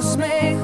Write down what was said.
must